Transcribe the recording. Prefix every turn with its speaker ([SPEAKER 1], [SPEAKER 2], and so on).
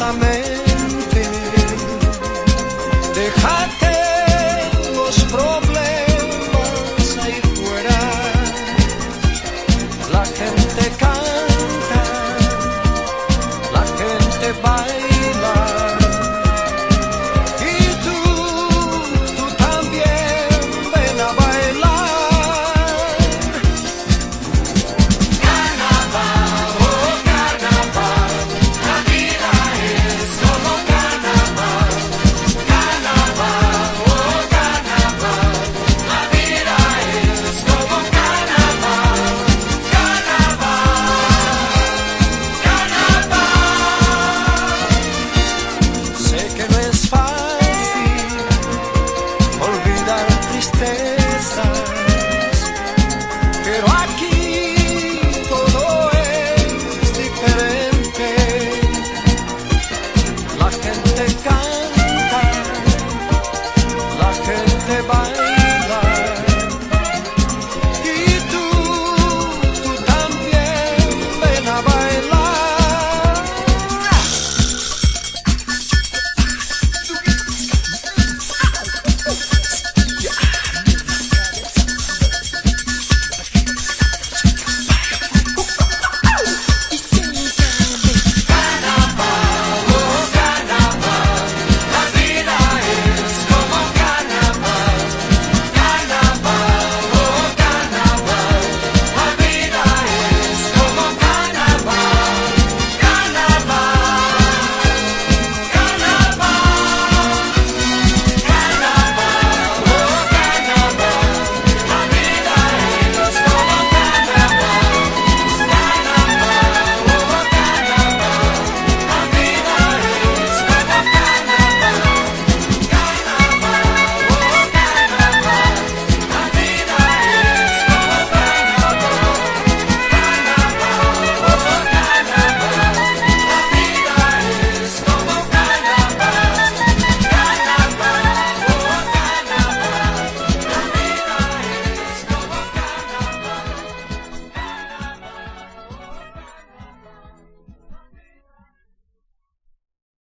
[SPEAKER 1] intensamente. Déjate los problemas ahí fuera. La gente canta, la gente baila.